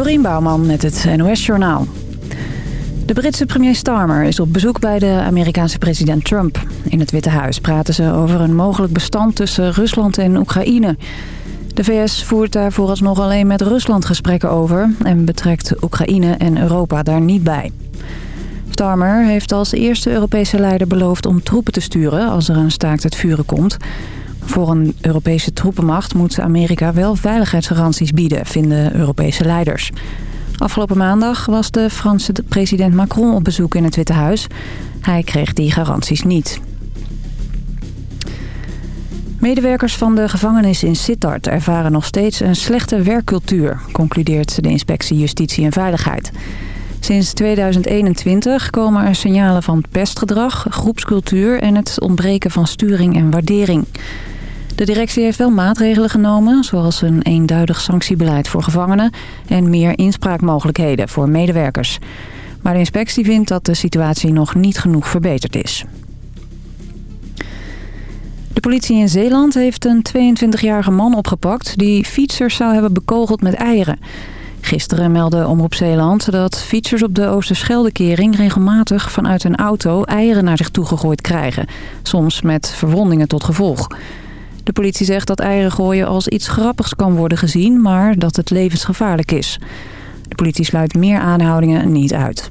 Dorien Bouwman met het NOS Journaal. De Britse premier Starmer is op bezoek bij de Amerikaanse president Trump. In het Witte Huis praten ze over een mogelijk bestand tussen Rusland en Oekraïne. De VS voert daar vooralsnog alleen met Rusland gesprekken over... en betrekt Oekraïne en Europa daar niet bij. Starmer heeft als eerste Europese leider beloofd om troepen te sturen... als er een staakt het vuren komt... Voor een Europese troepenmacht moet Amerika wel veiligheidsgaranties bieden, vinden Europese leiders. Afgelopen maandag was de Franse president Macron op bezoek in het Witte Huis. Hij kreeg die garanties niet. Medewerkers van de gevangenis in Sittard ervaren nog steeds een slechte werkcultuur, concludeert de inspectie Justitie en Veiligheid. Sinds 2021 komen er signalen van pestgedrag, groepscultuur en het ontbreken van sturing en waardering. De directie heeft wel maatregelen genomen, zoals een eenduidig sanctiebeleid voor gevangenen en meer inspraakmogelijkheden voor medewerkers. Maar de inspectie vindt dat de situatie nog niet genoeg verbeterd is. De politie in Zeeland heeft een 22-jarige man opgepakt die fietsers zou hebben bekogeld met eieren. Gisteren meldde Omroep Zeeland dat fietsers op de Oosterscheldekering regelmatig vanuit een auto eieren naar zich toe gegooid krijgen. Soms met verwondingen tot gevolg. De politie zegt dat eieren gooien als iets grappigs kan worden gezien, maar dat het levensgevaarlijk is. De politie sluit meer aanhoudingen niet uit.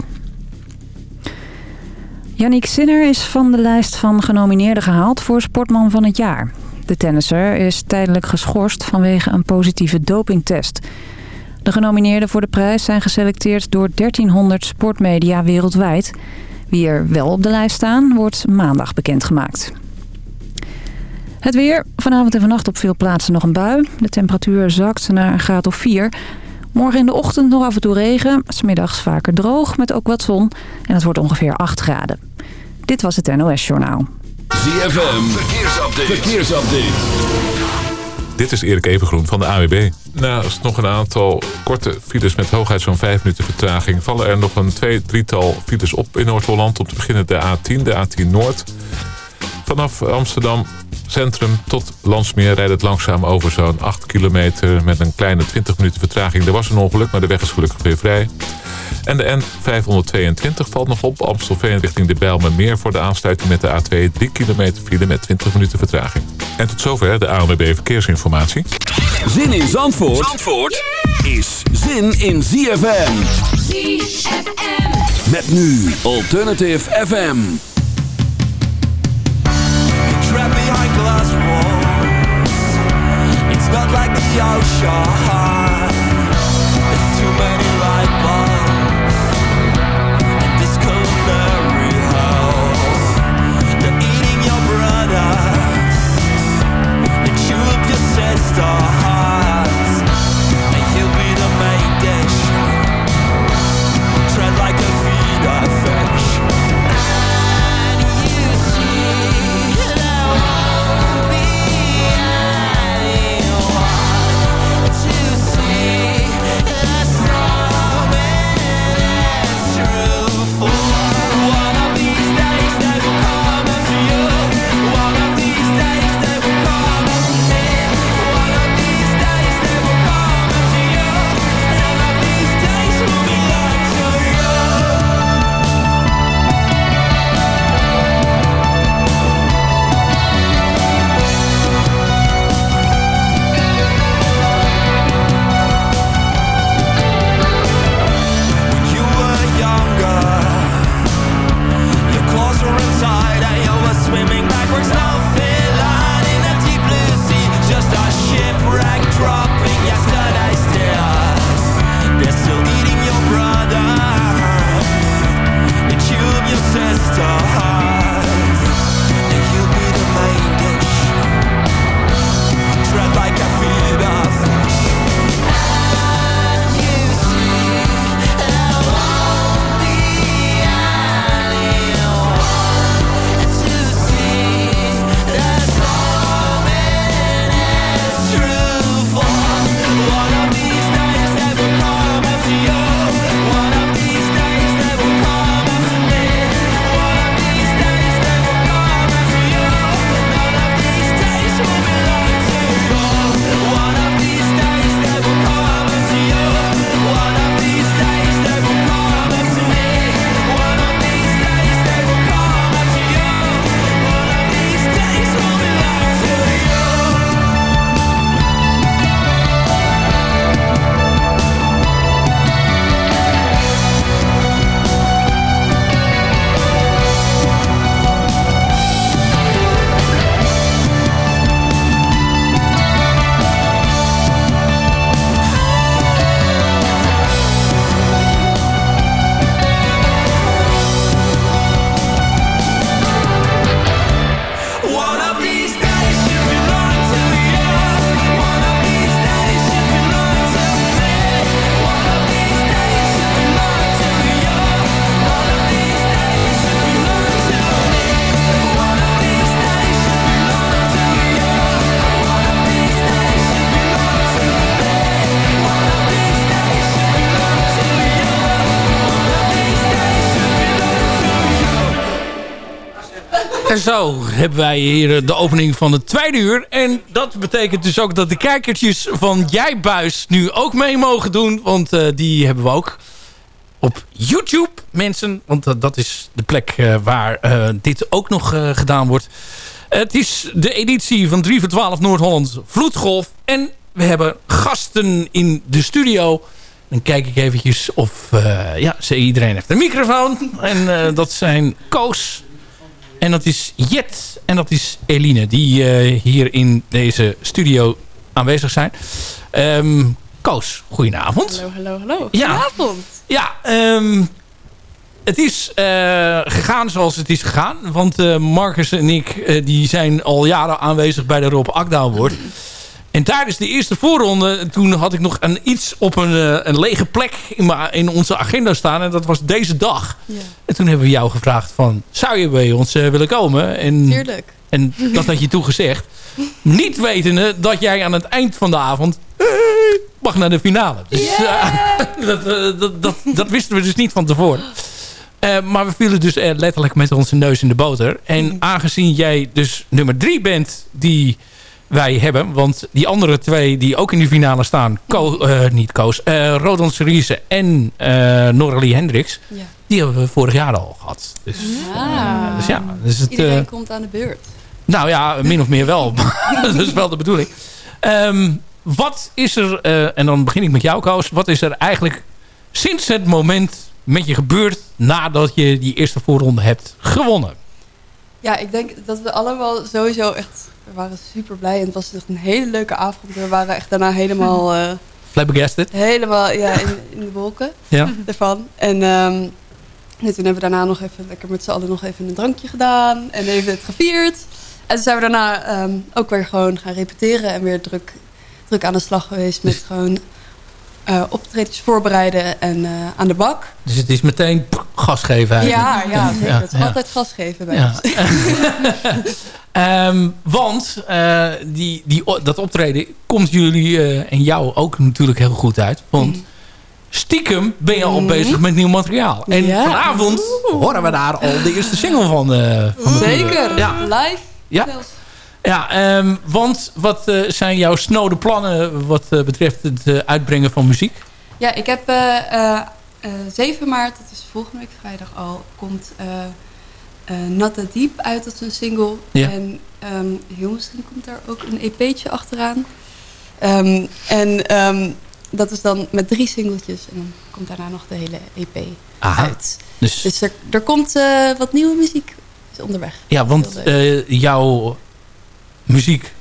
Yannick Sinner is van de lijst van genomineerden gehaald voor Sportman van het jaar. De tennisser is tijdelijk geschorst vanwege een positieve dopingtest. De genomineerden voor de prijs zijn geselecteerd door 1300 sportmedia wereldwijd. Wie er wel op de lijst staan, wordt maandag bekendgemaakt. Het weer. Vanavond en vannacht op veel plaatsen nog een bui. De temperatuur zakt naar een graad of 4. Morgen in de ochtend nog af en toe regen. Smiddags vaker droog met ook wat zon. En het wordt ongeveer 8 graden. Dit was het NOS Journaal. ZFM. Verkeersupdate. Verkeersupdate. Dit is Erik Evengroen van de AWB. Naast nog een aantal korte files met hooguit zo'n 5 minuten vertraging... vallen er nog een twee, drietal files op in Noord-Holland. Om te beginnen de A10, de A10 Noord. Vanaf Amsterdam centrum tot Landsmeer rijdt het langzaam over zo'n 8 kilometer... met een kleine 20 minuten vertraging. Er was een ongeluk, maar de weg is gelukkig weer vrij. En de N522 valt nog op Amstelveen richting de Bijlmermeer... voor de aansluiting met de A2 3 kilometer file met 20 minuten vertraging. En tot zover de ANWB Verkeersinformatie. Zin in Zandvoort, Zandvoort is zin in ZFM. ZFM. Met nu Alternative FM. Glass walls. It's not like the ocean. En zo hebben wij hier eh, de opening van het tweede uur. En dat betekent dus ook dat de kijkertjes van Jij Buis nu ook mee mogen doen. Want eh, die hebben we ook op YouTube, mensen. Want dat is de plek eh, waar dit ook nog gedaan wordt. Het is de editie van 3 voor 12 Noord-Holland Vloedgolf. En we hebben gasten in de studio. Dan kijk ik eventjes of... eh, ja, iedereen heeft een microfoon. En dat zijn Koos... En dat is Jet en dat is Eline die eh, hier in deze studio aanwezig zijn. Ehm Koos, goedenavond. Hallo, hallo, hallo. Goedenavond. Ja, ehm, het is eh, gegaan zoals het is gegaan. Want eh, Marcus en ik die zijn al jaren aanwezig bij de Rob Akda Award. En tijdens de eerste voorronde, toen had ik nog een, iets op een, eh, een lege plek in, in onze agenda staan. En dat was deze dag. Ja, En toen hebben we jou gevraagd van, zou je bij ons eh, willen komen? En, tuurlijk. en dat had je toegezegd. Niet wetende dat jij aan het eind van de avond eh, mag naar de finale. Dus dat, dat, dat, dat wisten we dus niet van tevoren. Maar we vielen dus letterlijk met onze neus in de boter. En aangezien jij dus nummer drie bent die wij hebben... want die andere twee die ook in de finale staan... Ko, eh, niet Koos, eh Rodon Cerise en eh Noralie Hendricks... Ja. die hebben we vorig jaar al gehad. Dus, Ah. dus ja, dus het, Iedereen komt aan de beurt. nou ja, min of meer wel. dat is wel de bedoeling. Ehm, wat is er, en dan begin ik met jou Koos. Wat is er eigenlijk sinds het moment met je gebeurd... nadat je die eerste voorronde hebt gewonnen? Ja, ik denk dat we allemaal sowieso echt... We waren super blij en het was echt een hele leuke avond. We waren echt daarna helemaal, eh, Flabbergasted? helemaal ja, in, in de wolken Ja. ervan. En nee, toen hebben we daarna nog even lekker met z'n allen nog even een drankje gedaan. En even het gevierd. En toen zijn we daarna ehm, ook weer gewoon gaan repeteren. En weer druk, druk aan de slag geweest met gewoon eh optredens voorbereiden en eh, aan de bak. Dus het is meteen gas geven eigenlijk. Ja, ja, zeker. ja, het is ja. altijd gas geven bij Ja. ons. Ehm, want eh, die, die, dat optreden komt jullie eh, en jou ook natuurlijk heel goed uit. Want stiekem ben je al Mhm. bezig met nieuw materiaal. En Ja. vanavond horen we daar al de eerste single van. eh van Zeker. Ja. Live. Ja. zelfs. Ja, ehm, want wat zijn jouw snode plannen wat betreft het uitbrengen van muziek? Ja, ik heb eh, eh, eh, 7 maart, dat is volgende week vrijdag al, komt eh Not That Deep uit als een single. Ja. En ehm, heel misschien komt daar ook een EP'tje achteraan. Ehm, en ehm, dat is dan met drie singeltjes. En dan komt daarna nog de hele EP Aha. uit. Dus, Dus er, er komt eh, wat nieuwe muziek is onderweg. ja, want eh, jouw muziek,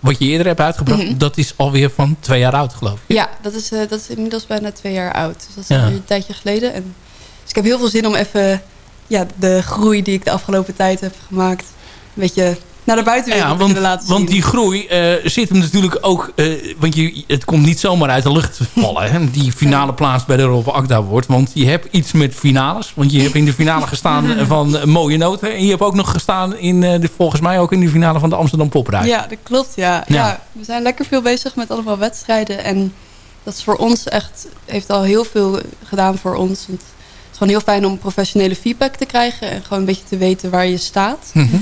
wat je eerder hebt uitgebracht, Mhm. dat is alweer van twee jaar oud geloof ik. Ja, dat is, dat is inmiddels bijna twee jaar oud. Dus dat is Ja. alweer een tijdje geleden. En, dus ik heb heel veel zin om even ja, de groei die ik de afgelopen tijd heb gemaakt... een beetje naar de buitenwereld Ja, want, laten want zien. die groei eh, zit hem natuurlijk ook... eh, want je, het komt niet zomaar uit de lucht vallen. Hè, die finale plaats bij de Rob Akda wordt. Want je hebt iets met finales. Want je hebt in de finale gestaan van eh, Mooie Noten. En je hebt ook nog gestaan in, de, volgens mij ook in de finale van de Amsterdam Poprij. Ja, dat klopt, ja. Ja. ja. We zijn lekker veel bezig met allemaal wedstrijden. En dat is voor ons echt... heeft al heel veel gedaan voor ons. Want gewoon heel fijn om professionele feedback te krijgen. En gewoon een beetje te weten waar je staat. Mhm.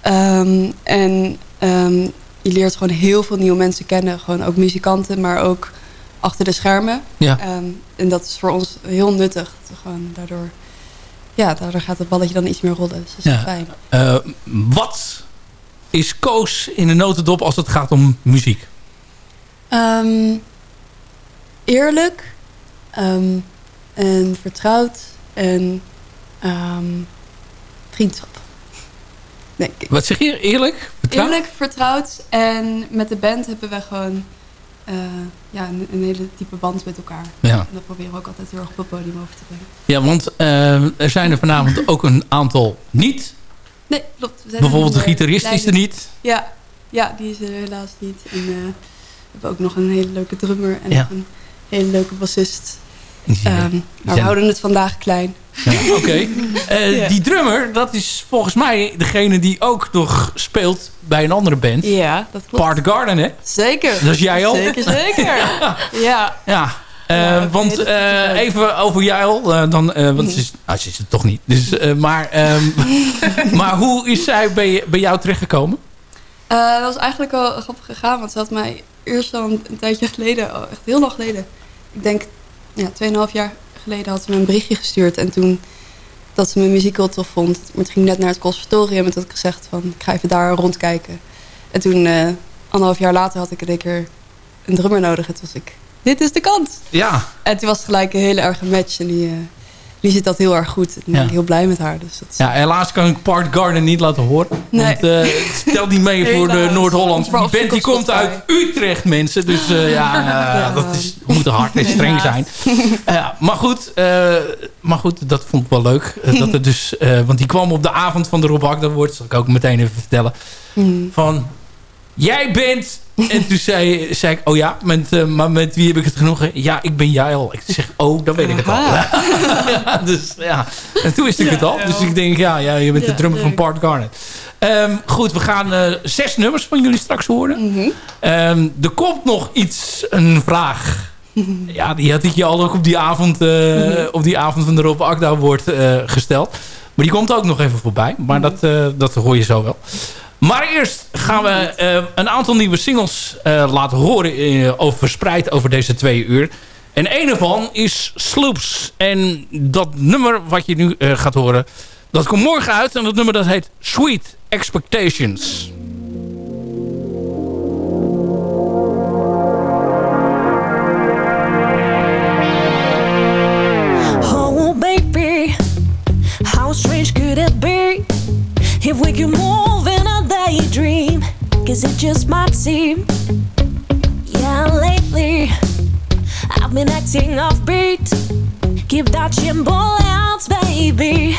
Ehm, en ehm, je leert gewoon heel veel nieuwe mensen kennen. Gewoon ook muzikanten, maar ook achter de schermen. Ja. Ehm, en dat is voor ons heel nuttig. Gewoon daardoor, ja, daardoor gaat het balletje dan iets meer rollen. Dus dat is Ja. fijn. Eh, wat is Koos in de notendop als het gaat om muziek? Ehm, eerlijk ehm, en vertrouwd en ehm, vriendschap. Denk ik. Wat zeg je? Eerlijk? Vertrouw? Eerlijk, vertrouwd en met de band hebben we gewoon eh, ja, een, een hele diepe band met elkaar. Ja. En dat proberen we ook altijd heel erg op het podium over te brengen. ja, want eh, er zijn er vanavond ook een aantal niet. Nee, klopt. Bijvoorbeeld de een, eh, gitarist is er niet. Ja, ja, die is er helaas niet. En we hebben ook nog een hele leuke drummer en Ja. nog een hele leuke bassist. Die- Ehm, maar we houden het vandaag klein. Ja, Oké. Eh, Ja. Die drummer, dat is volgens mij degene die ook nog speelt bij een andere band. Ja, dat klopt. Part Garden, hè? Zeker. Dat is jij al? Zeker, zeker. ja. Ja. Eh, Ja, want eh, even over jou. eh, dan, want ze is, nou, ze is het toch niet. Dus, maar, ehm, maar hoe is zij bij, bij jou terechtgekomen? Dat was eigenlijk wel grappig gegaan, want ze had mij eerst al een, een tijdje geleden, echt heel lang geleden, ik denk ja, 2,5 jaar geleden had ze me een berichtje gestuurd. En toen dat ze mijn muziek heel tof vond. Maar het ging net naar het conservatorium en toen had ik gezegd van ik ga even daar rondkijken. En toen, eh, anderhalf jaar later, had ik in één keer een drummer nodig. En toen was ik, dit is de kans. Ja, En toen was het gelijk een hele erge match. En die, eh, die zit dat heel erg goed. Ik ben Ja. heel blij met haar. Dus dat is- ja, helaas kan ik Part Garden niet laten horen. Nee. Want eh, het stelt niet mee voor de. Noord-Holland. Die band die komt uit. Utrecht, mensen. Dus eh, ja, eh, Ja. dat is, we moeten hard en streng zijn. Eh, maar, goed, eh, maar goed, dat vond ik wel leuk. Dat er dus, eh, want die kwam op de avond van de Rob Agda wordt. zal ik ook meteen even vertellen. Hmm. Van, jij bent... En toen zei, zei ik, oh ja, met, eh, maar met wie heb ik het genoegen? Ja, ik ben jij al. Ik zeg, oh, dan weet ik het al. ja, dus ja, en toen wist ik het al. Dus ik denk, ja, ja je bent de drummer van. Part Garnet. Ehm, goed, we gaan eh, zes nummers van jullie straks horen. Mhm. Ehm, er komt nog iets, een vraag. Ja, die had ik je al ook op die avond, eh, op die avond van de Rob Akda wordt eh, gesteld. Maar die komt ook nog even voorbij. Maar dat, eh, dat hoor je zo wel. Maar eerst gaan we eh, een aantal nieuwe singles eh, laten horen. eh, over, verspreid over deze twee uur. En een ervan is Sloops. En dat nummer wat je nu gaat horen... dat komt morgen uit. En dat nummer dat heet Sweet Expectations. It just might seem, yeah, lately I've been acting offbeat. Keep dodging bullets, baby.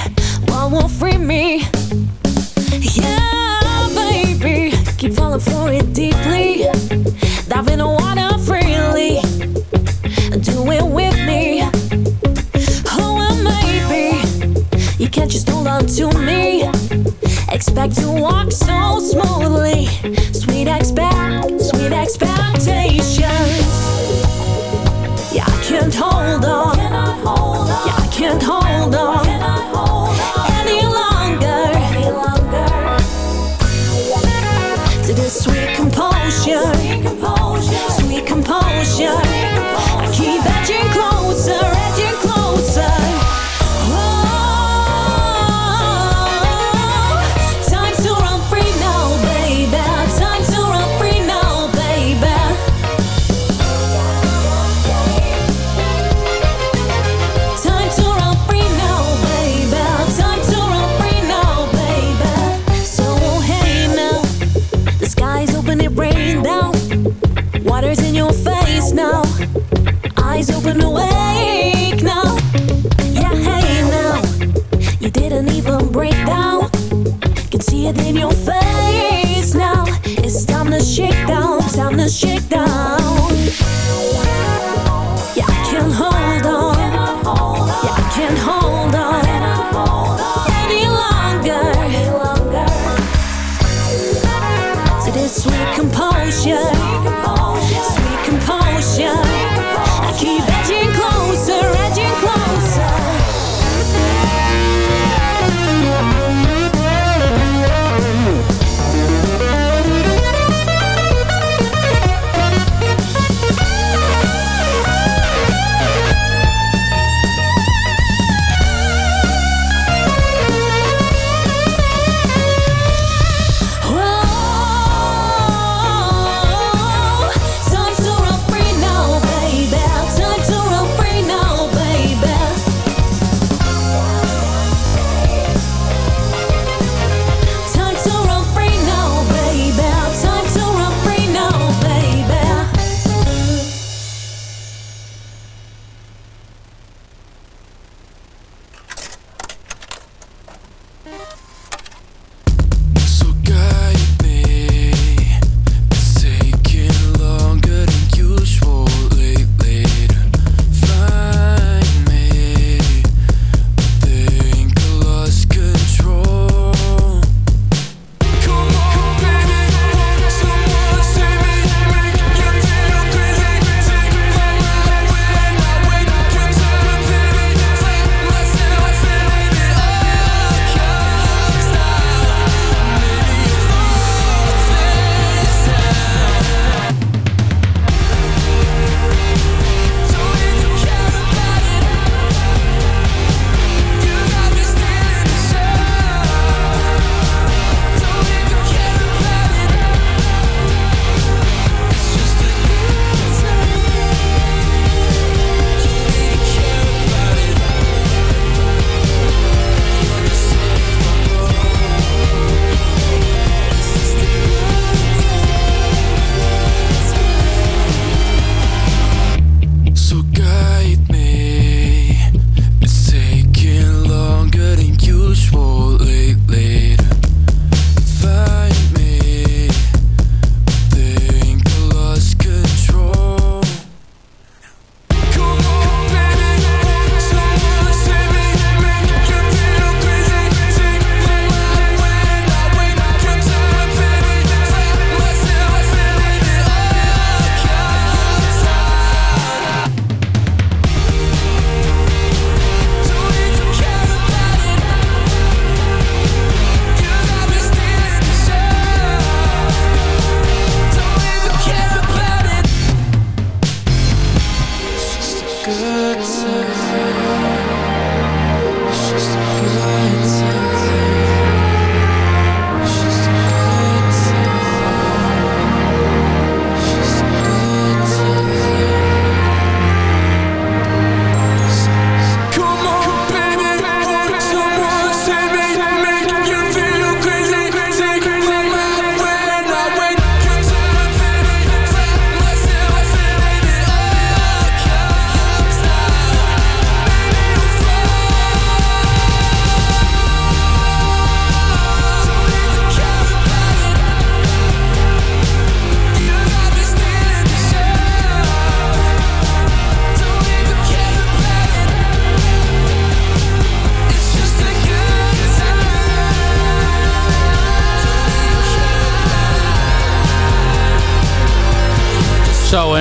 What will free me? Yeah, baby, keep falling for it deeply. Dive in the water freely. Do it with me. Oh, well, maybe you can't just hold on to me. Expect to walk so smoothly.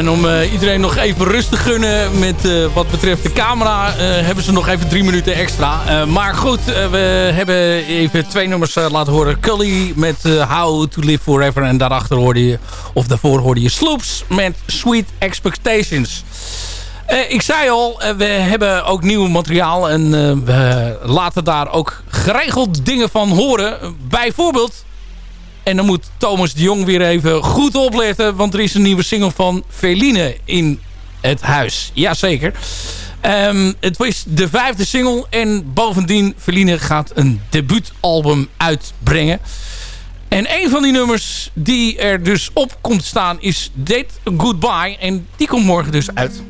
En om eh, iedereen nog even rust te gunnen met eh, wat betreft de camera... eh, hebben ze nog even drie minuten extra. Maar goed, we hebben even twee nummers laten horen. Cully met How to Live Forever. En daarachter hoorde je, of daarvoor hoorde je Sloops met Sweet Expectations. Ik zei al, we hebben ook nieuw materiaal. En we laten daar ook geregeld dingen van horen. Bijvoorbeeld... En dan moet Thomas de Jong weer even goed opletten. Want er is een nieuwe single van Feline in het huis. Jazeker. Ehm het is de vijfde single. En bovendien, Feline gaat een debuutalbum uitbrengen. En een van die nummers die er dus op komt staan is Date Goodbye. En die komt morgen dus uit.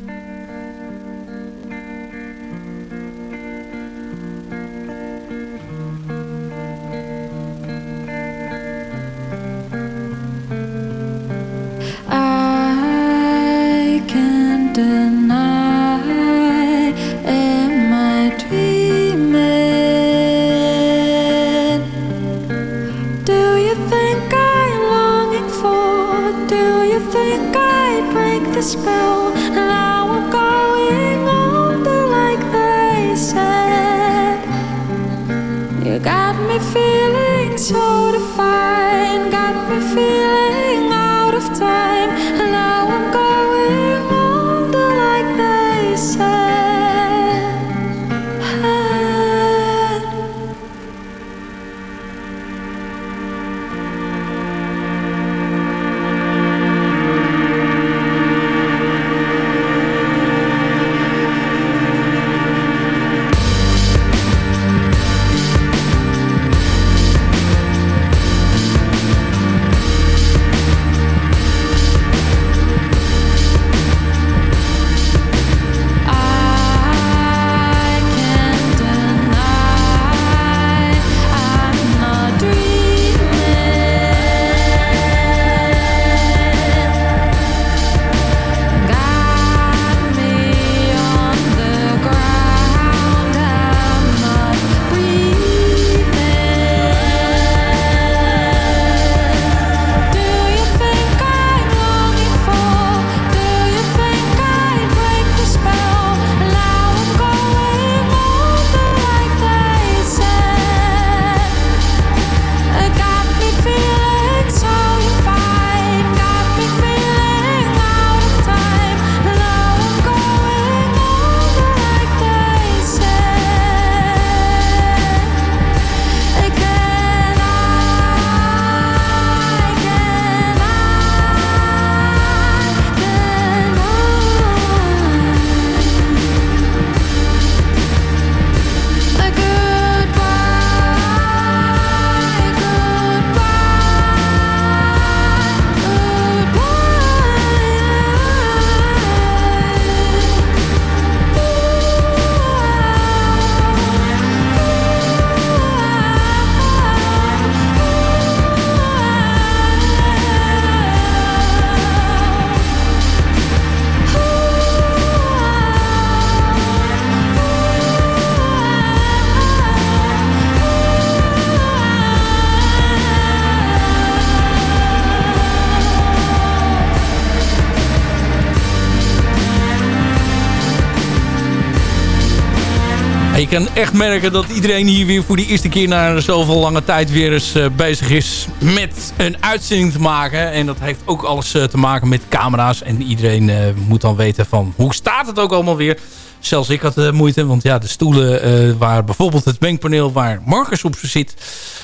Kan echt merken dat iedereen hier weer voor de eerste keer na zoveel lange tijd weer eens eh, bezig is met een uitzending te maken. En dat heeft ook alles eh, te maken met camera's. En iedereen eh, moet dan weten van hoe staat het ook allemaal weer. Zelfs ik had moeite, want ja, de stoelen waar bijvoorbeeld het mengpaneel waar Marcus op zit,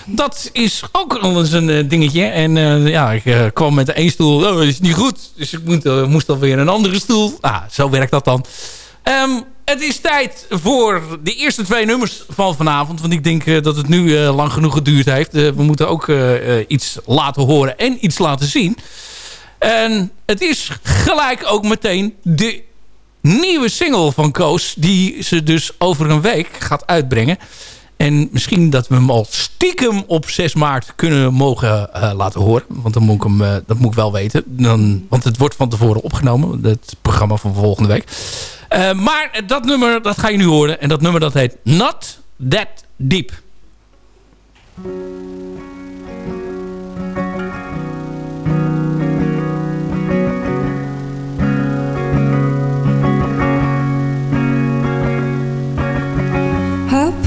dat is ook al eens een dingetje. En ja, ik kwam met één stoel, oh, dat is niet goed. Dus ik moet, eh, moest alweer een andere stoel. Ah, zo werkt dat dan. Ehm, het is tijd voor de eerste twee nummers van vanavond. Want ik denk eh, dat het nu eh, lang genoeg geduurd heeft. Eh, we moeten ook iets laten horen en iets laten zien. En het is gelijk ook meteen de nieuwe single van Koos... die ze dus over een week gaat uitbrengen. En misschien dat we hem al stiekem op 6 maart kunnen mogen laten horen. Want dan moet ik hem, dat moet ik wel weten. Dan, want het wordt van tevoren opgenomen. Het programma van volgende week. Eh, maar dat nummer, dat ga je nu horen. En dat nummer dat heet Not That Deep.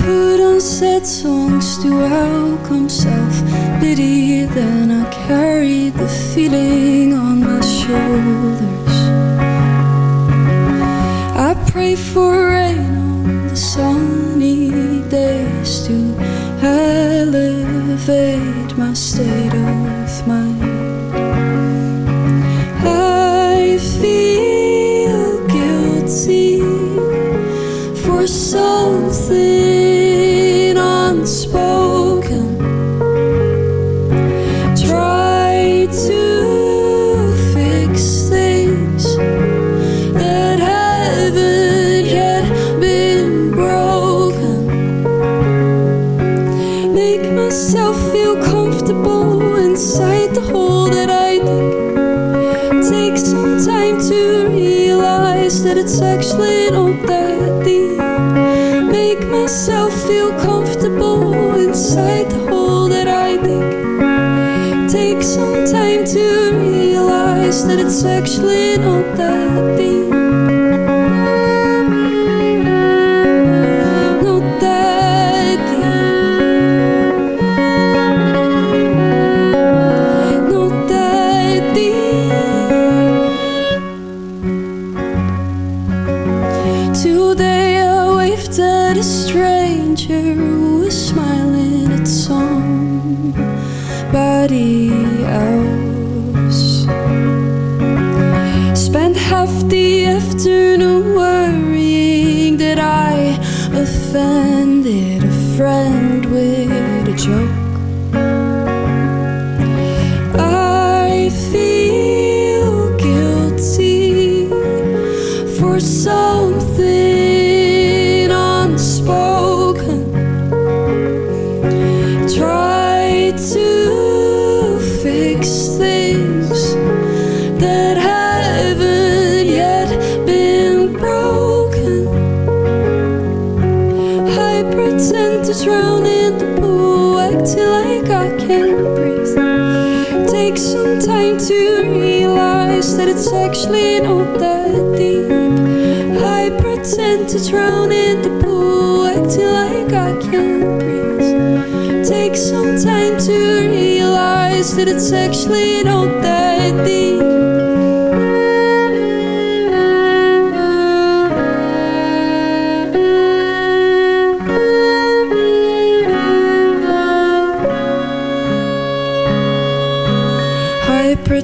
Put on sad songs to welcome self pity, then I carried the feeling on my shoulders. I pray for rain on the sunny days to elevate my state of mind. I feel guilty for something unspoken. It's actually not that deep. Make myself feel comfortable inside the hole that I dig. Take some time to realize that it's actually not that deep.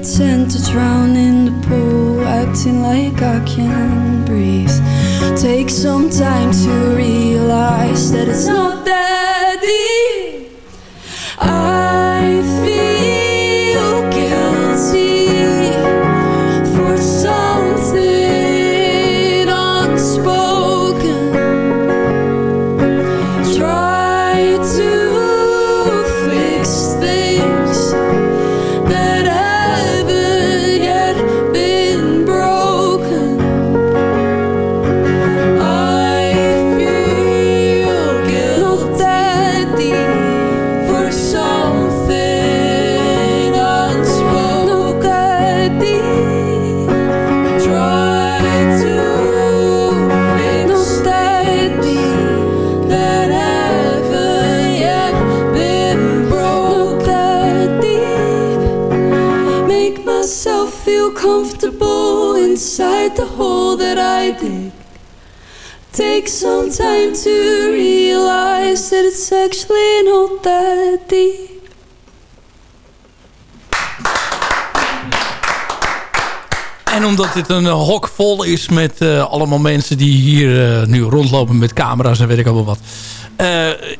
Pretend to drown in the pool, acting like I can breathe. Take some time to to realize that it's actually not that deep. En omdat dit een eh, hok vol is met eh, allemaal mensen die hier eh, nu rondlopen met camera's en weet ik allemaal wat.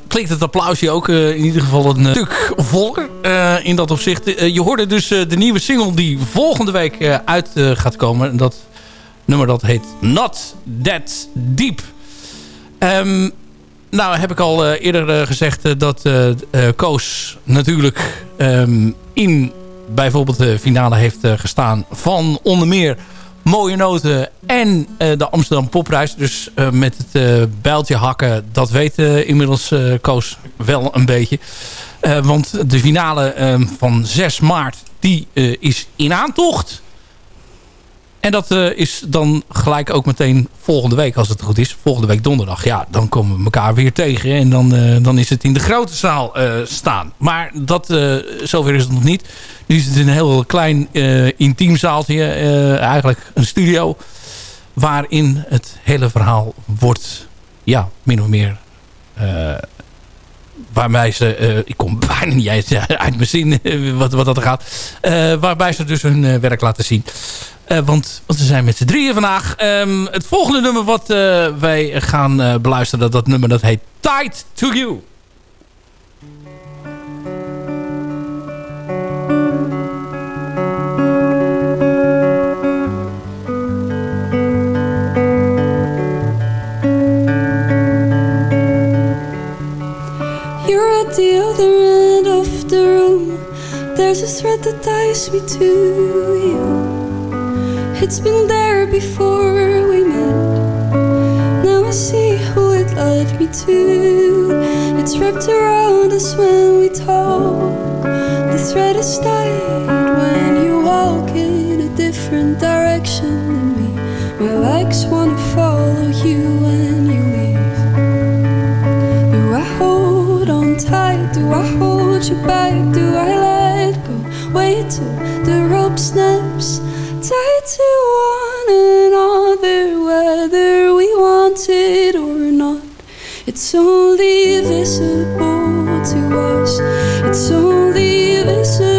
klinkt het applausje ook in ieder geval een stuk voller in dat opzicht. Je hoorde dus de nieuwe single die volgende week uit gaat komen. En dat nummer dat heet Not That Deep. Ehm, nou heb ik al eh, eerder eh, gezegd eh, dat Koos natuurlijk ehm, in bijvoorbeeld de finale heeft gestaan van onder meer Mooie Noten en de Amsterdam Popprijs. Dus met het bijltje hakken, dat weet inmiddels Koos wel een beetje. Want de finale eh, van 6 maart, die is in aantocht. En dat eh, is dan gelijk ook meteen volgende week, als het goed is. Volgende week donderdag. Ja, dan komen we elkaar weer tegen. En dan, eh, dan is het in de grote zaal eh, staan. Maar dat, zover is het nog niet. Nu is het een heel klein intiem zaaltje. eigenlijk een studio. Waarin het hele verhaal wordt, ja, min of meer... waarbij ze, ik kom bijna niet uit, mijn zin wat, wat dat gaat. Waarbij ze dus hun werk laten zien. Eh, want, want ze zijn met z'n drieën vandaag. Ehm, het volgende nummer wat eh, wij gaan eh, beluisteren, dat nummer dat heet Tied to You. The other end of the room. There's a thread that ties me to you. It's been there before we met. Now I see who it led me to. It's wrapped around us when we talk. The thread is tied when you walk in a different direction than me. My legs wanna follow you when you leave. Do I hold on tight? Do I hold you back? Do I let go? Wait till the rope snaps. Tied to one another, whether we want it or not. It's only visible to us. It's only visible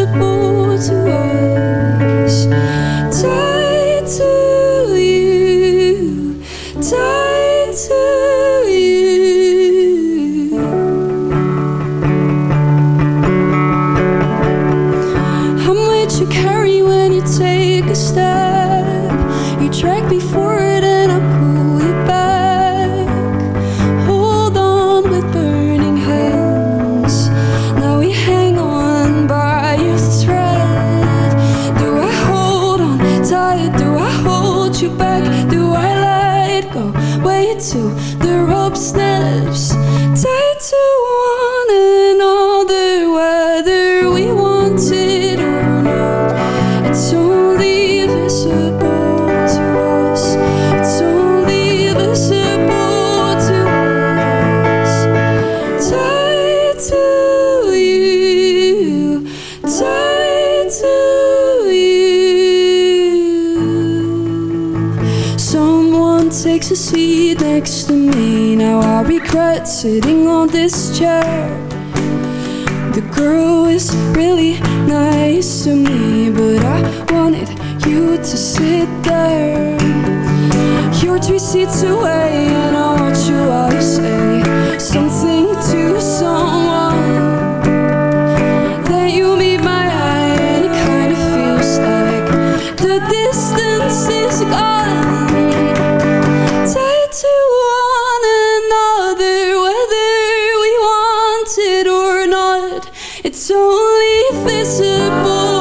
The girl is really nice to me, but I wanted you to sit there. You're three seats away, and I only visible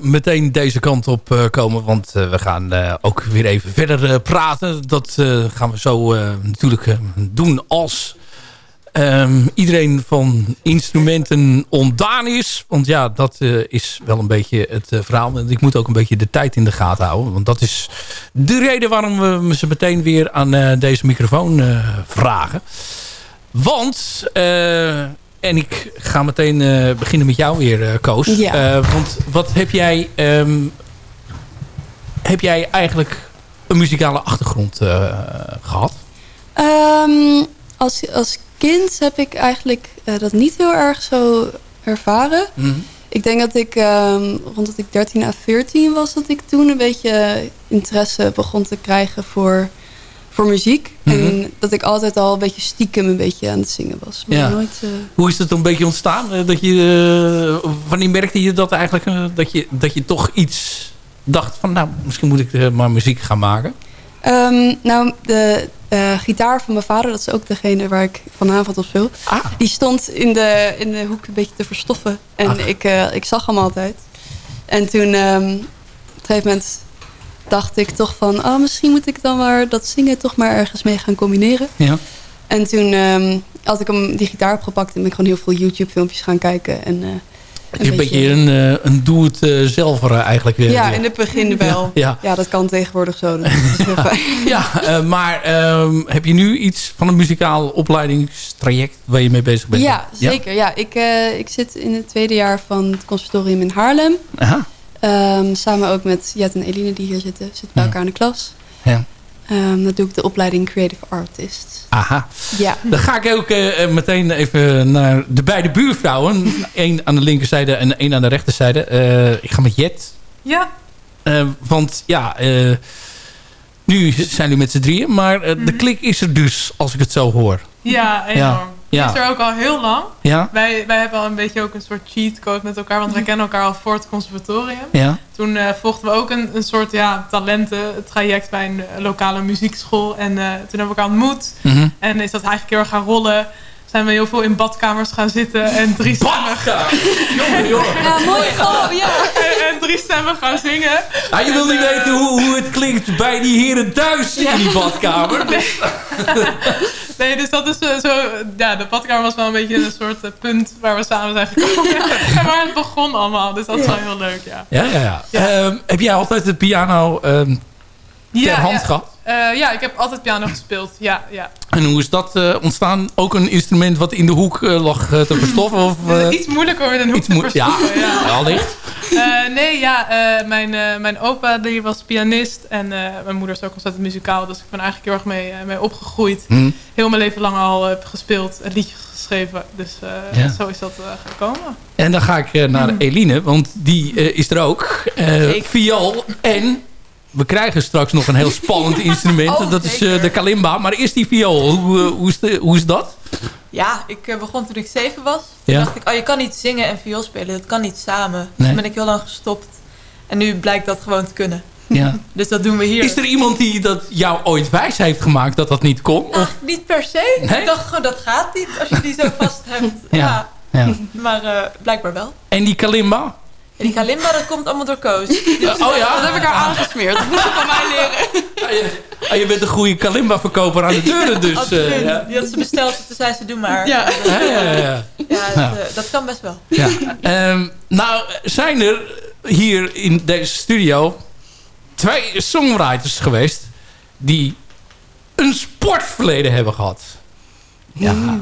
meteen deze kant op eh, komen. Want eh, we gaan eh, ook weer even verder praten. Dat gaan we zo natuurlijk doen als ehm, iedereen van instrumenten ontdaan is. Want ja, dat is wel een beetje het verhaal. En ik moet ook een beetje de tijd in de gaten houden. Want dat is de reden waarom we ze meteen weer aan deze microfoon vragen. Want... en ik ga meteen eh, beginnen met jou weer, eh, Koos. Ja. Eh, want wat heb jij... ehm, heb jij eigenlijk een muzikale achtergrond eh, gehad? Ehm, als, als kind heb ik eigenlijk dat niet heel erg zo ervaren. Ik denk dat ik ehm, rond dat ik 13 à 14 was, dat ik toen een beetje interesse begon te krijgen voor, voor muziek. En dat ik altijd al een beetje stiekem een beetje aan het zingen was. Maar Ja. nooit... eh, Hoe is het een beetje ontstaan? Eh, dat je, eh, wanneer merkte je dat eigenlijk? dat, je, dat je toch iets dacht van... Nou, misschien moet ik maar muziek gaan maken. Ehm, nou, de gitaar van mijn vader, dat is ook degene waar ik vanavond op speel. Ah. Die stond in de, in de hoek een beetje te verstoffen. En Ach. ik, ik zag hem altijd. En toen, ehm, op een gegeven moment dacht ik toch van... Oh, misschien moet ik dan maar dat zingen toch maar ergens mee gaan combineren. Ja. En toen ehm, had ik hem die gitaar opgepakt... en ben ik gewoon heel veel YouTube-filmpjes gaan kijken. En, Het is een beetje een, eh, een doe-het-zelver eigenlijk. eh, ja, in het begin wel. Ja, Ja, dat kan tegenwoordig zo. dus Dat is heel fijn. ja maar ehm, heb je nu iets van een muzikaal opleidingstraject waar je mee bezig bent? Ja, zeker. Ja? ik, ik zit in het tweede jaar van het conservatorium in Haarlem. Aha. Ehm, samen ook met Jet en Eline die hier zitten. Zitten bij elkaar in de klas. Ja. Ehm, dat doe ik de opleiding Creative Artist. Aha. Ja. Dan ga ik ook eh, eh, meteen even naar de beide buurvrouwen. Eén aan de linkerzijde en één aan de rechterzijde. Eh, ik ga met Jet. Ja, want ja, eh, nu zijn jullie met z'n drieën. Maar de klik is er dus, als ik het zo hoor. ja, enorm. Ja. Die is er ook al heel lang. Ja? Wij, wij hebben al een beetje ook een soort cheatcode met elkaar, want wij kennen elkaar al voor het conservatorium. Ja? Toen eh, volgden we ook een, een soort ja, talententraject bij een eh, lokale muziekschool. En eh, toen hebben we elkaar ontmoet. Mhm. En is dat eigenlijk heel erg gaan rollen. Zijn we heel veel in badkamers gaan zitten en drie stemmen, Jongen, jongen. Ja, mooi. Ja. en, en drie stemmen gaan zingen. Nou, je wil niet weten hoe, hoe het klinkt bij die heren thuis in die badkamer. Nee, dus dat is eh, zo... Ja, de badkamer was wel een beetje een soort eh, punt waar we samen zijn gekomen. en waar het begon allemaal. Dus dat is wel heel leuk, ja. Ja, ja, ja. Ehm, heb jij altijd de piano ehm, ter Ja, hand ja. gehad? Eh, ja, ik heb altijd piano gespeeld. Ja, ja. En hoe is dat eh, ontstaan? Ook een instrument wat in de hoek eh, lag te verstoffen? Of, iets moeilijker een hoek te moe- ja. Ja. allicht. Nee, ja, mijn, mijn opa die was pianist. En mijn moeder is ook ontzettend muzikaal. Dus ik ben eigenlijk heel erg mee, mee opgegroeid. Hm. Heel mijn leven lang al heb gespeeld. liedjes geschreven. Dus Ja. zo is dat gekomen. En dan ga ik naar Eline, want die is er ook. Eh viool en... We krijgen straks nog een heel spannend instrument. Oh, dat is eh, de kalimba. Maar eerst die viool. Hoe, eh, hoe, is, de, hoe is dat? Ja, ik eh, begon toen ik zeven was. Toen Ja. dacht ik, oh, je kan niet zingen en viool spelen. Dat kan niet samen. Nee. Toen ben ik heel lang gestopt. En nu blijkt dat gewoon te kunnen. Ja. Dus dat doen we hier. Is er iemand die dat jou ooit wijs heeft gemaakt dat dat niet kon? Nou, Of, niet per se. Nee? Ik dacht gewoon, dat gaat niet als je die zo vast hebt. Ja. ja. ja. Maar blijkbaar wel. En die kalimba? En die kalimba, dat komt allemaal door Koos. Oh ja? Dat heb ik haar aangesmeerd. Dat moet je van mij leren. Ah, je, ah, je bent een goede kalimba-verkoper aan de deuren dus. Absoluut. eh, ja. Die had ze besteld, toen zei ze, doe maar. Ja. Ja, ja, ja, ja. Het, eh, dat kan best wel. Ja. Ehm, nou, zijn er hier in deze studio twee songwriters geweest die een sportverleden hebben gehad. Ja.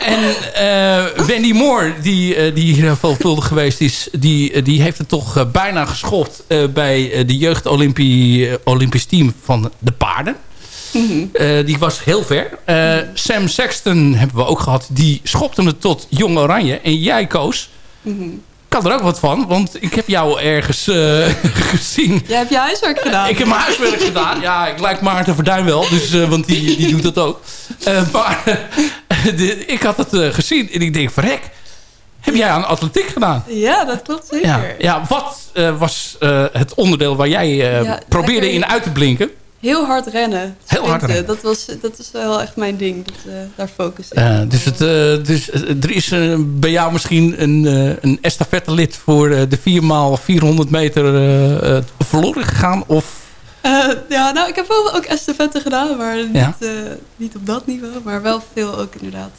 en eh, Wendy Moore, die, eh, die hier veelvuldig geweest is... die, eh, die heeft het toch bijna geschopt bij de jeugd Olympi- Olympisch team van de paarden. Eh, die was heel ver. Sam Sexton hebben we ook gehad. Die schopte me tot Jong Oranje. En jij, Koos, kan er ook wat van. Want ik heb jou ergens eh, gezien. Jij hebt je huiswerk gedaan. Ik heb mijn huiswerk gedaan. Ja, ik lijk Maarten Verduin wel. Dus, eh, want die, die doet dat ook. Eh, maar de- ik had het gezien. En ik denk, verrek. Heb jij aan atletiek gedaan? Ja, dat klopt zeker. Ja, ja wat was het onderdeel waar jij Ja, probeerde lekker- in uit te blinken? Heel hard rennen. Heel hard Sprinten. rennen. Dat, was, dat is wel echt mijn ding. Dat, eh, daar focus ik. Eh, dus het, eh, dus eh, er is eh, bij jou misschien een, eh een estafette lid voor eh, de 4x400 meter eh, eh, verloren gegaan? Of Eh, ja, nou, ik heb wel ook estafette gedaan, maar Ja. eh, niet op dat niveau. Maar wel veel ook inderdaad.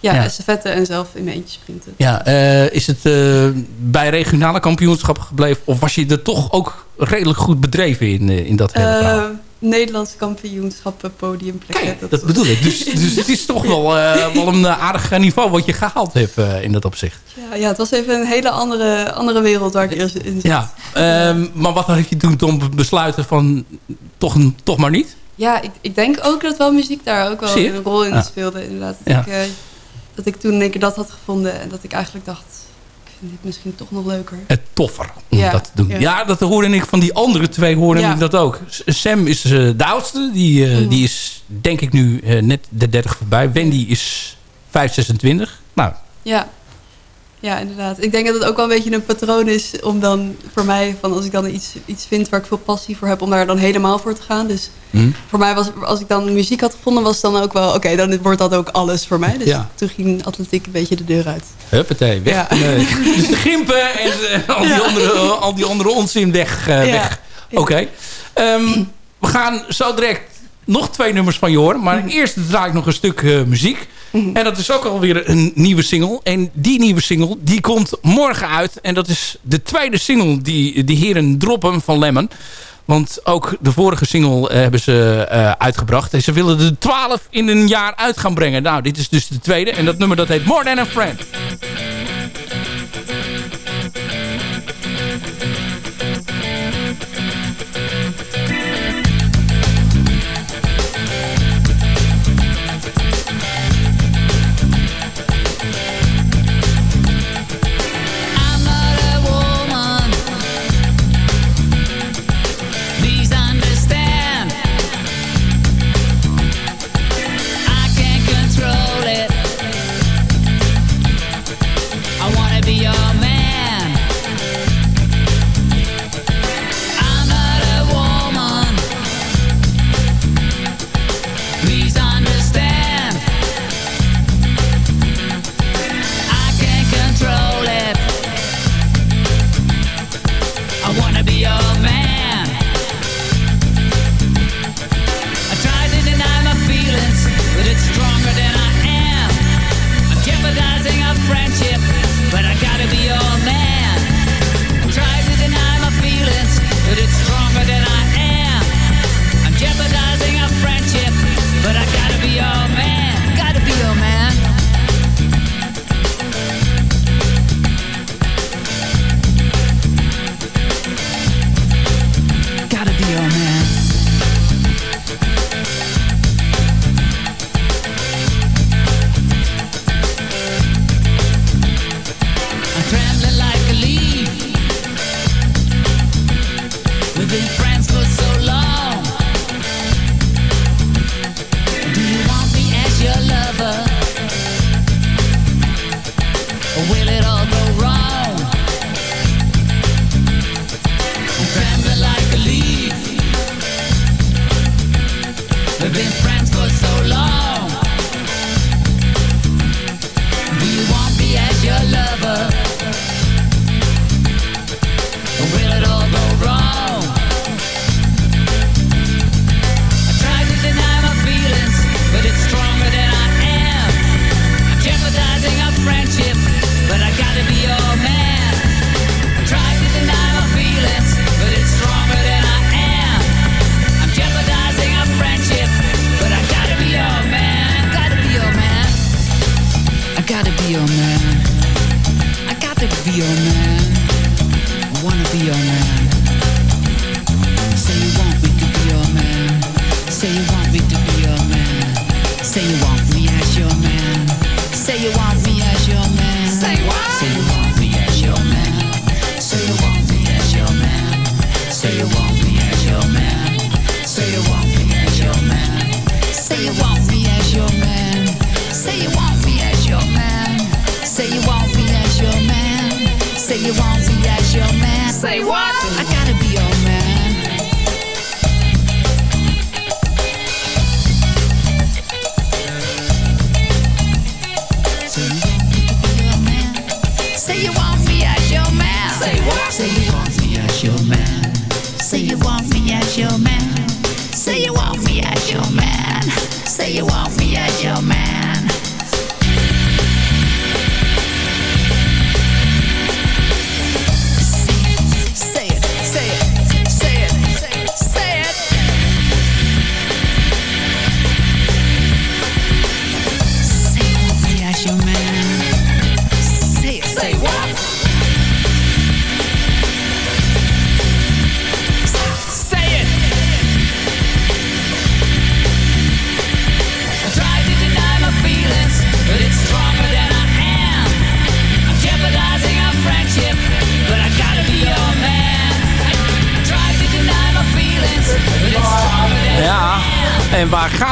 Ja, Ja. estafette en zelf in mijn eentje sprinten. ja, eh, is het eh, bij regionale kampioenschappen gebleven? Of was je er toch ook redelijk goed bedreven in, eh, in dat hele verhaal? Nederlandse kampioenschappen, podiumplekken. Dat was- bedoel ik. Dus, dus het is toch wel, wel een aardig niveau wat je gehaald hebt in dat opzicht. Ja, ja, het was even een hele andere, andere wereld waar ik eerst in zat. Ja, ehm, maar wat had je toen om te besluiten van toch, toch maar niet? Ja, ik, ik denk ook dat wel muziek daar ook wel een rol in Ja. speelde. Inderdaad. Dat, Ja. ik, dat ik toen in één keer dat had gevonden en dat ik eigenlijk dacht, ik vind dit misschien toch nog leuker. Het toffer om Ja, dat te doen. ja. Ja. dat hoorde ik van die andere twee hoorde Ja. ik dat ook. Sam is eh, de oudste. Die, eh, Mhm. die is denk ik nu eh, net de 30 voorbij. Wendy is 5, 26. Nou, Ja. Ja, inderdaad. Ik denk dat het ook wel een beetje een patroon is om dan voor mij, van als ik dan iets, iets vind waar ik veel passie voor heb, om daar dan helemaal voor te gaan. Dus hm? voor mij was, als ik dan muziek had gevonden, was het dan ook wel, oké, dan wordt dat ook alles voor mij. Dus Ja. toen ging atletiek een beetje de deur uit. huppatee, weg. Ja. Nee. dus de gimpen en eh, al, die Ja. andere, al die andere onzin weg. eh, Ja. weg. Oké. Ehm, we gaan zo direct nog twee nummers van je horen. Maar Mhm. eerst draai ik nog een stuk eh, muziek. En dat is ook alweer een nieuwe single. En die nieuwe single die komt morgen uit. En dat is de tweede single die de heren droppen van Lemon. Want ook de vorige single eh, hebben ze eh, uitgebracht. En ze willen de 12 in een jaar uit gaan brengen. Nou, dit is dus de tweede. En dat nummer dat heet More Than a Friend.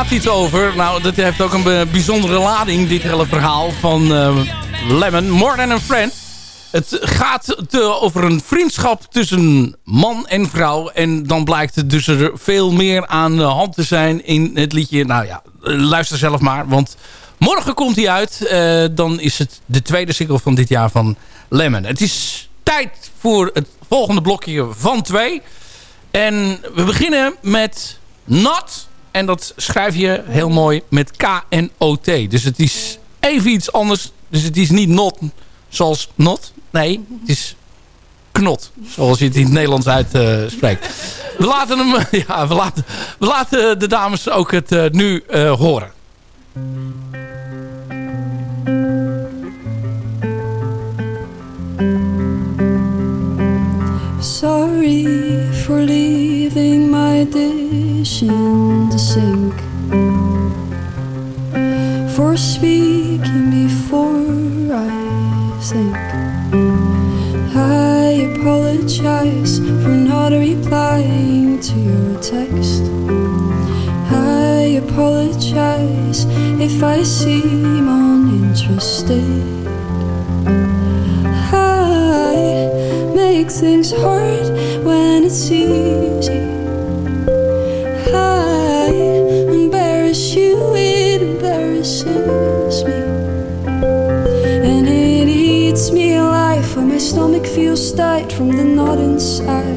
Gaat dit over? Nou, dat heeft ook een bijzondere lading, dit hele verhaal van eh, Lemon. More than a friend. Het gaat te- over een vriendschap tussen man en vrouw. En dan blijkt het dus er veel meer aan de hand te zijn in het liedje. Nou ja, luister zelf maar, want morgen komt hij uit. Eh, dan is het de tweede single van dit jaar van Lemon. Het is tijd voor het volgende blokje van twee. En we beginnen met Not. En dat schrijf je heel mooi met K-N-O-T. Dus het is even iets anders. Dus het is niet not zoals not. Nee, het is knot. Zoals je het in het Nederlands uitspreekt. we, laten hem, ja, we, laten, we laten de dames ook het eh, nu eh, horen. Sorry for leaving my dish in the sink. For speaking before I think. I apologize for not replying to your text. I apologize if I seem uninterested. I make things hard when it's easy. I embarrass you, it embarrasses me. And it eats me alive when my stomach feels tight from the knot inside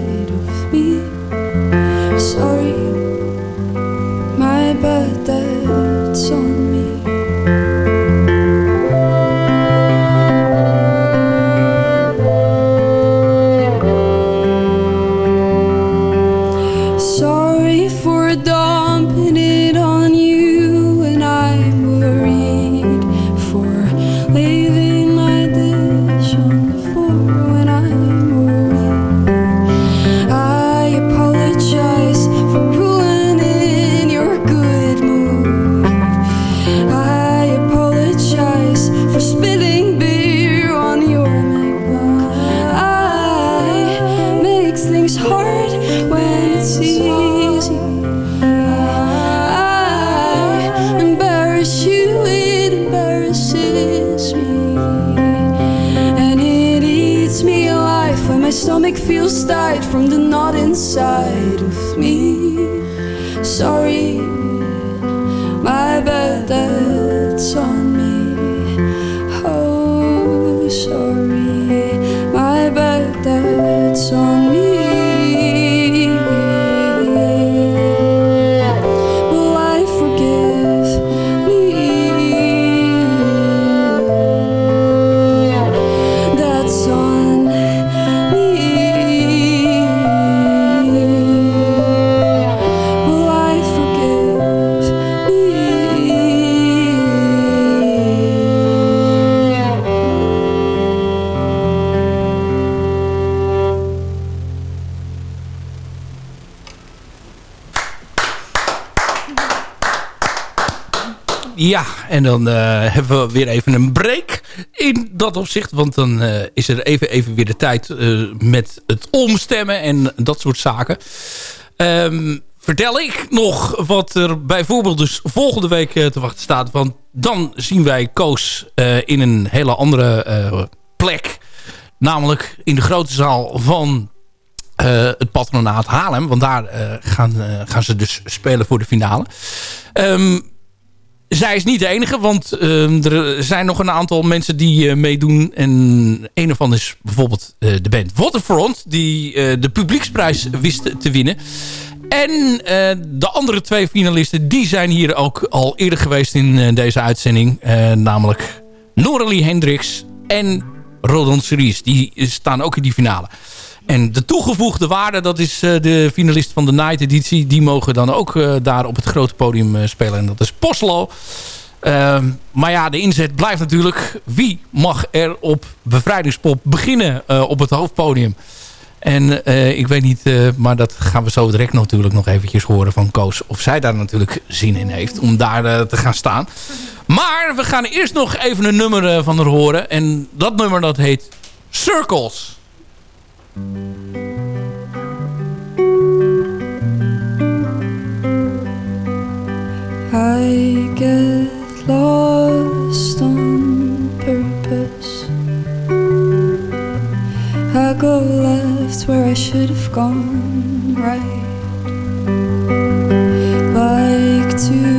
Ja, en dan eh, hebben we weer even een break in dat opzicht. Want dan eh, is er even, even weer de tijd eh, met het omstemmen en dat soort zaken. Ehm, vertel ik nog wat er bijvoorbeeld dus volgende week te wachten staat. Want dan zien wij Koos in een hele andere plek. Namelijk in de grote zaal van eh, het patronaat Haarlem. Want daar gaan, gaan ze dus spelen voor de finale. Ehm, zij is niet de enige, want ehm, er zijn nog een aantal mensen die eh, meedoen. En een ervan is bijvoorbeeld eh, de band Waterfront, die eh, de publieksprijs wist te winnen. En de andere twee finalisten, die zijn hier ook al eerder geweest in deze uitzending. Namelijk Noralie Hendricks en Rodon Series. Die staan ook in die finale. En de toegevoegde waarde, dat is eh, de finalist van de Night editie. Die mogen dan ook eh, daar op het grote podium eh, spelen. En dat is Poslo. Ehm, maar ja, de inzet blijft natuurlijk... wie mag er op bevrijdingspop beginnen op het hoofdpodium? En ik weet niet, maar dat gaan we zo direct natuurlijk nog eventjes horen van Koos. Of zij daar natuurlijk zin in heeft om daar te gaan staan. Maar we gaan eerst nog even een nummer van haar horen. En dat nummer dat heet Circles. I get lost on purpose. I go left where I should have gone right. Like to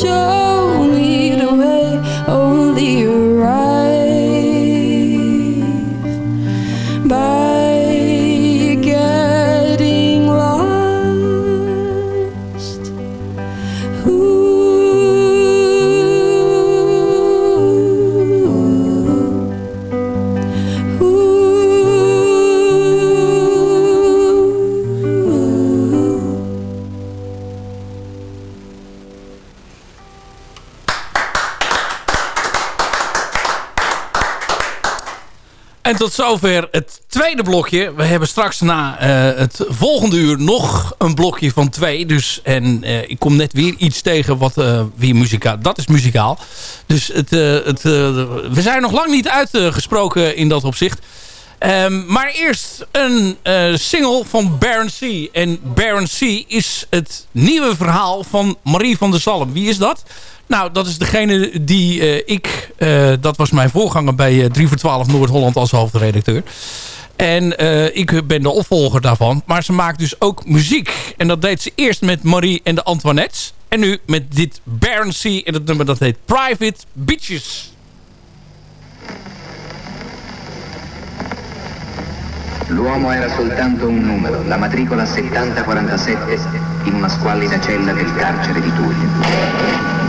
sure. Tot zover het tweede blokje. We hebben straks na eh, het volgende uur nog een blokje van twee. Dus, en eh, ik kom net weer iets tegen wat eh, weer muzikaal... Dat is muzikaal. Dus het, het, we zijn nog lang niet uitgesproken in dat opzicht. Ehm, maar eerst een single van Baron C. En Baron C is het nieuwe verhaal van Marie van der Zalm. Wie is dat? Nou, dat is degene die eh, ik... eh, dat was mijn voorganger bij eh, 3 voor 12 Noord-Holland als hoofdredacteur. En eh, ik ben de opvolger daarvan. Maar ze maakt dus ook muziek. En dat deed ze eerst met Marie en de Antoinettes. En nu met dit Baron C. En dat nummer dat heet Private Beaches. L'uomo era soltanto un numero, la matricola 7047 in una squallida cella del carcere di Tullio.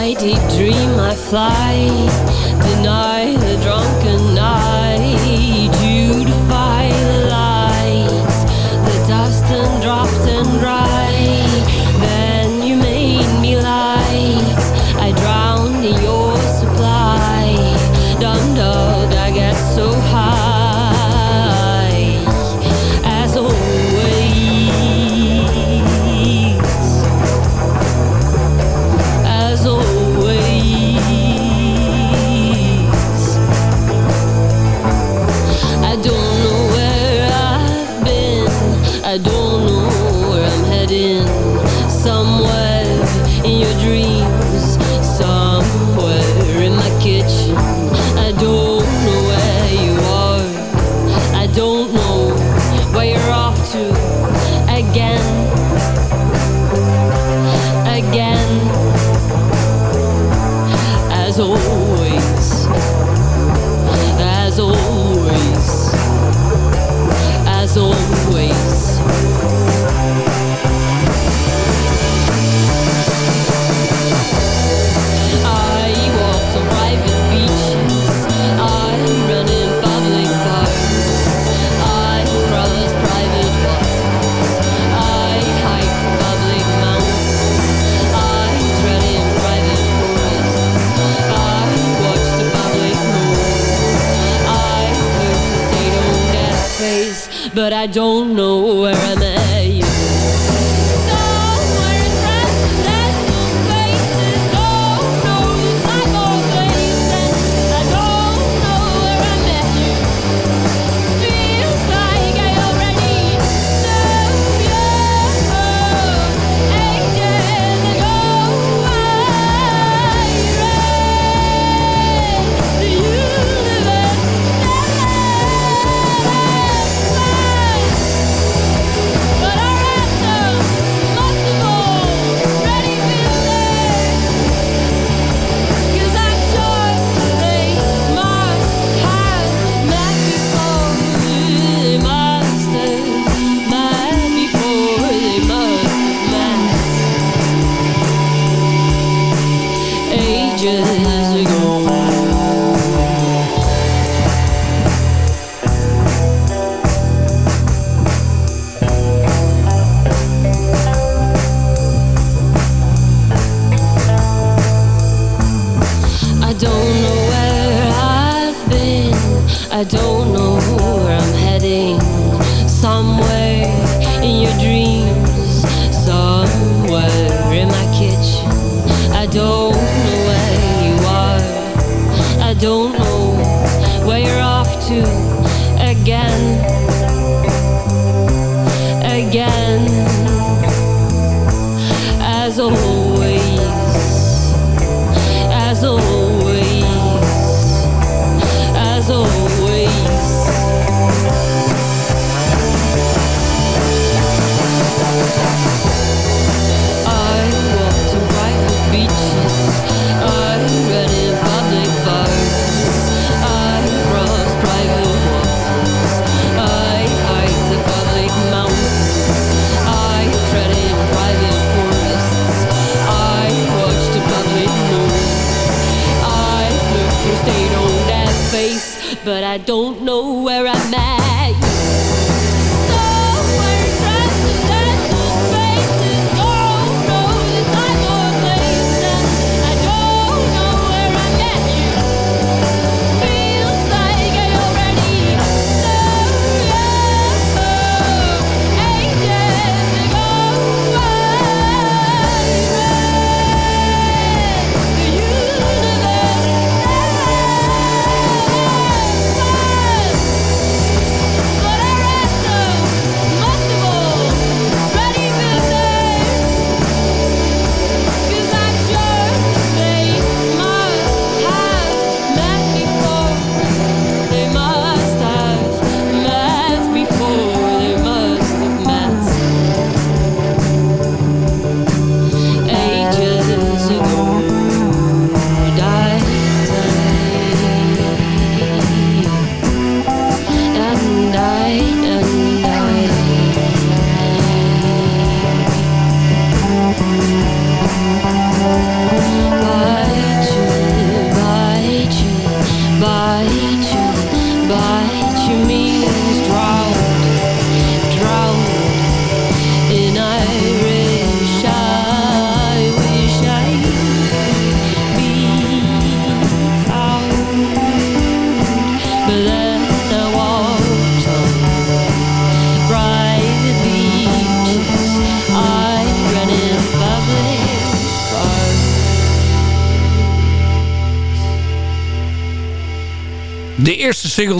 My deep dream I fly, deny the drunken night,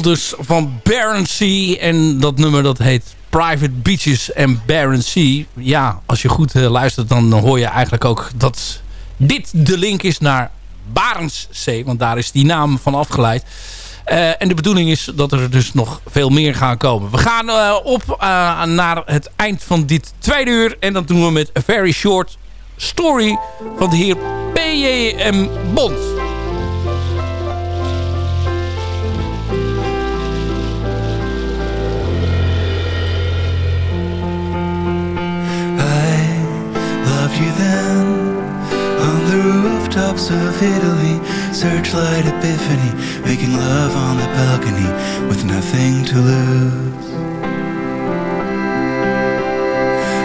dus van Barren Sea. En dat nummer dat heet Private Beaches en Barren Sea. Ja, als je goed eh, luistert dan hoor je eigenlijk ook dat dit de link is naar Barentszee. Want daar is die naam van afgeleid. Eh, en de bedoeling is dat er dus nog veel meer gaan komen. We gaan eh, op naar het eind van dit tweede uur. En dat doen we met A Very Short Story van de heer P.J.M. Bond. rooftops of Italy, searchlight epiphany, making love on the balcony with nothing to lose.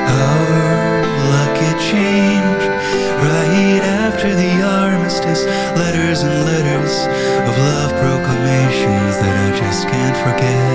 Our lucky change right after the armistice, letters and letters of love proclamations that I just can't forget.